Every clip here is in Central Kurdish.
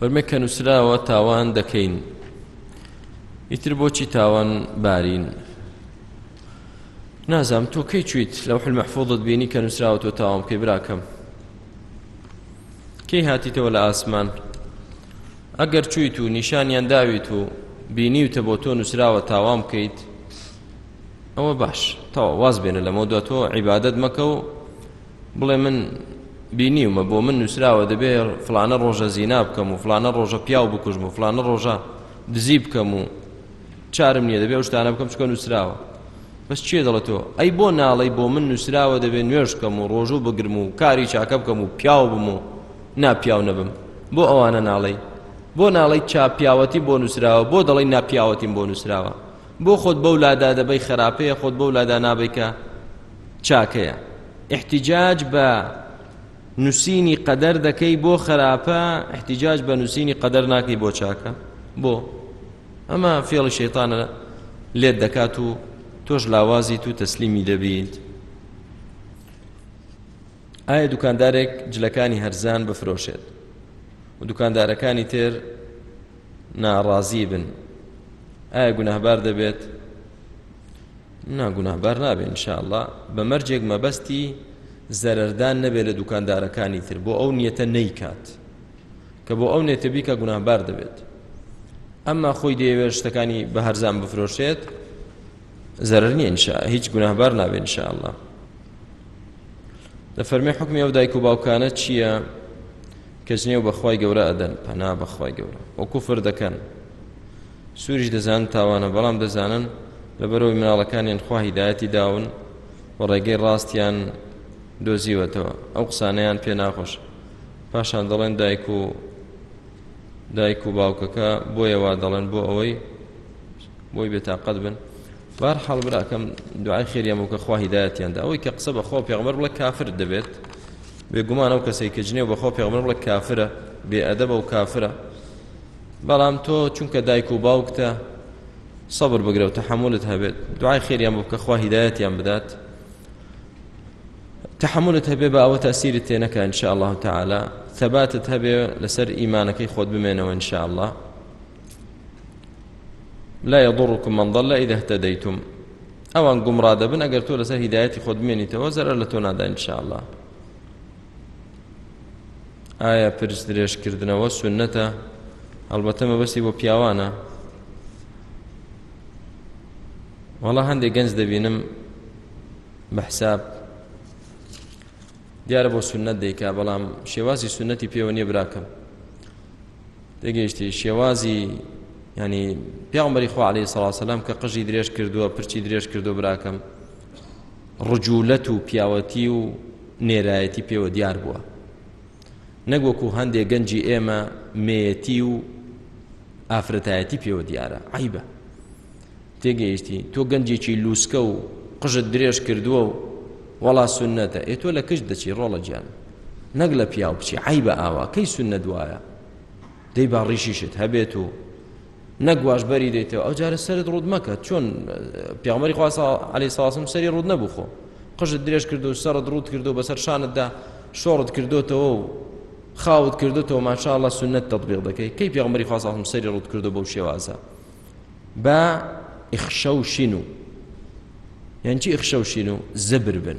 فەرمێک کە نووسراوە تاوان دەکەین ئیتر بۆچی تاوان بارین نازام تۆ کەی چیت لەو حلمەحفوظت بینی کە نووسراوە تۆ تاوان بکەی براکەم کەی هاتیتەوە لە ئاسمان ئەگەر چویت و نیشانیان داویت و بینیوتە بۆ تۆ نووسراوە تاوان بکەیت ئەوە باش تاوا واز بێنە لەمە دو تۆ عیبادت مەکە و بڵێ من بینیومە بۆ من نووسراوە دەبێ فلانە ڕۆژە زینا بکەم و فلانە ڕۆژە پیاو بکوژم و فلانە ڕۆژە دزی بکەم و چارم نییە دەبێ شتانە بکەم چکە نووسراوە بەس چێ دەڵێت تۆ ئەی بۆ ناڵی بۆ من نووسراوە دەبێت نوێش بکەم و ڕۆژوو بگرم و کاری چاکە بکەم و پیاو بم و ناپیاو نەبم بۆ ئەوانە ناڵی بۆ ناڵی چاپیاوەتی بۆ نووسراوە بۆ دەڵی ناپیاوەتیم بۆ نووسراوە بۆ خۆت بەو لادا دەبەی خراپەیە خۆت بەو لادا نابیکە چاکەیە احتجاج بە نوسینی قەدەر دەکەی بۆ خراپە احتجاج بە نوسینی قەدەر ناکەی بۆ چاکە بۆ ئەمە فێڵی شەیتانە لێت دەکات و تۆش لاوازیت و تەسلیمی دەبیت ئایا دوکاندارێک جلەکانی هەرزان بفرۆشێت و دوکاندارەکانی تر ناڕازی بن ئایا گوناهبار دەبێت نا گوناهبار نابێ ان شاء اللە بە مەرجێک مەبەستی زەرەردان نەبێ لە دوکاندارەکانی تر بۆ ئەو نیەتە نەیکات کە بۆ ئەو نێتە بیکە گوناهبار دەبێت ئەمما خۆی دەیەوێت شتەکانی بە هەرزان بفرۆشێت زەرەر نیە انشاء هیچ گوناهبار نابێ ان شاء اللە لە فەرمی حکمی ئەو دایک و باوکانە چییە کە جنێو بەخوای گەورە ئەدەن پەنا بەخوای گەورە و کوفر دەکەن سوریش دەزانن تاوانە بەڵام دەزانن لەبەرئەوەی مناڵەکانیان خوا هیدایەتی داون و ڕێگەی ڕاستیان دۆزیوەتەوە ئەو قسانەیان پێ ناخۆش پاشان دەڵێن دایک و دایک و باوکەکە بۆیەوە دەڵێن بۆ ئەوەی بۆی بێتاقەت بن بار حاڵ براکەم دوعای خێریان بوو کە خوا هیدایەتیاندا ئەوەی کە قسە بەخۆ پێغمەر بڵێ کافر دەبێت بێگومان ئەو کەسێک کە جنێو بەخۆ پێغمەر بڵێ کافرە بێ ئەدەبە و کافرە بەڵام تۆ چونکە دایک و باوکتە سەبر بگرە و تەحملت هەبێت دوعای خێریان بکە خوا هیدایەتیان بدات تحملت هەبێ بە ئەوە تاسیرت تێ نەکە ان شاء الله تعالی ثباتت هەبێ لەسەر ئیمانەکەی خۆت بمێنەوە ان شاء الله لا يضركم من ضل إذا اهتديتم ئەوان گومڕا دەبن ئەگەر تۆ لەسەر هیدایەتی خۆت بمێنیتەوە زەرەر لە تۆ نادا ان شاء الله ئایا پرس درێژکردنەوە سنەتە هەڵبەتە مەبەستی بۆ پیاوانە وەڵا هەندێک گەنج دەبینم بە حساب دیارە بۆ سنت دەیکا بەڵام شێوازی سنەتی پێوە نییە براکەم دەگەیشتی شێوازی ینی پیامبەری خوا عليه سلاسەلام کە قژی درێژ کردووە پرچی درێژ کردو براکەم ڕجولەت و پیاوەتی و نێرایەتی پێوە دیار بووە نەک وەکو هەندێک گەنجی ئێمە مێەتی و ئافرەتایەتی پێوە دیارە عیبە تێگەیشتی تۆ گەنجێکی لوسکە و قژت درێژ کردووە و وەڵا سنەتە ئێ تۆ لە کشت دەچی ڕۆڵە گیان نەک لە پیاو بچی عیبە ئاوا کەی سنە دوایە دەی با ڕیشیشت هەبێت و نەگواش بەری دەیتەوە ئەو جارە سەرت ڕوود مەکە چۆن پیامەری خوا علی ساسم سەری ڕوود نەبوو خۆ قژت درێژ کردو سەرت ڕوود کردو بەسەر شانتدا شۆڕت کردوتەوە و خاوت کردوتەوە ماشاءله سنت تطبیق دەکەی کەی پیامەری خوا ساسم سەری ڕوود کردو بەو شێوازە با ئخشە و شین و یانچی ئخشە و شین و زەبر بن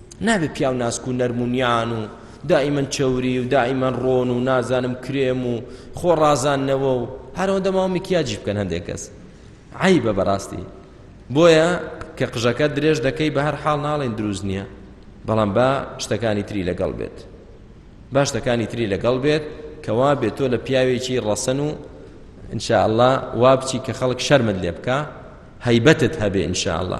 نابێ پیاو ناسک و نەرم و نیان و دائیمەن چەوری و دائیمەن ڕۆن و نازانم کرێم و خۆ ڕازانەوە و هەرەوەندە ماو مکیاجی بکەن هەندێک کەس عیبە بەڕاستی بۆیە کە قژەکە درێژ دەکەی بە هەر حاڵ ناڵێن دروست نییە بەڵام با شتەکانی تری لەگەڵ بێت با شتەکانی تری لەگەڵ بێت کەوا بێت تۆ لە پیاوێکی ڕەسەن و انشاءله وا بچی کە خەڵک شەرمت لێ بکە هەیبەتت هەبێ انشاءله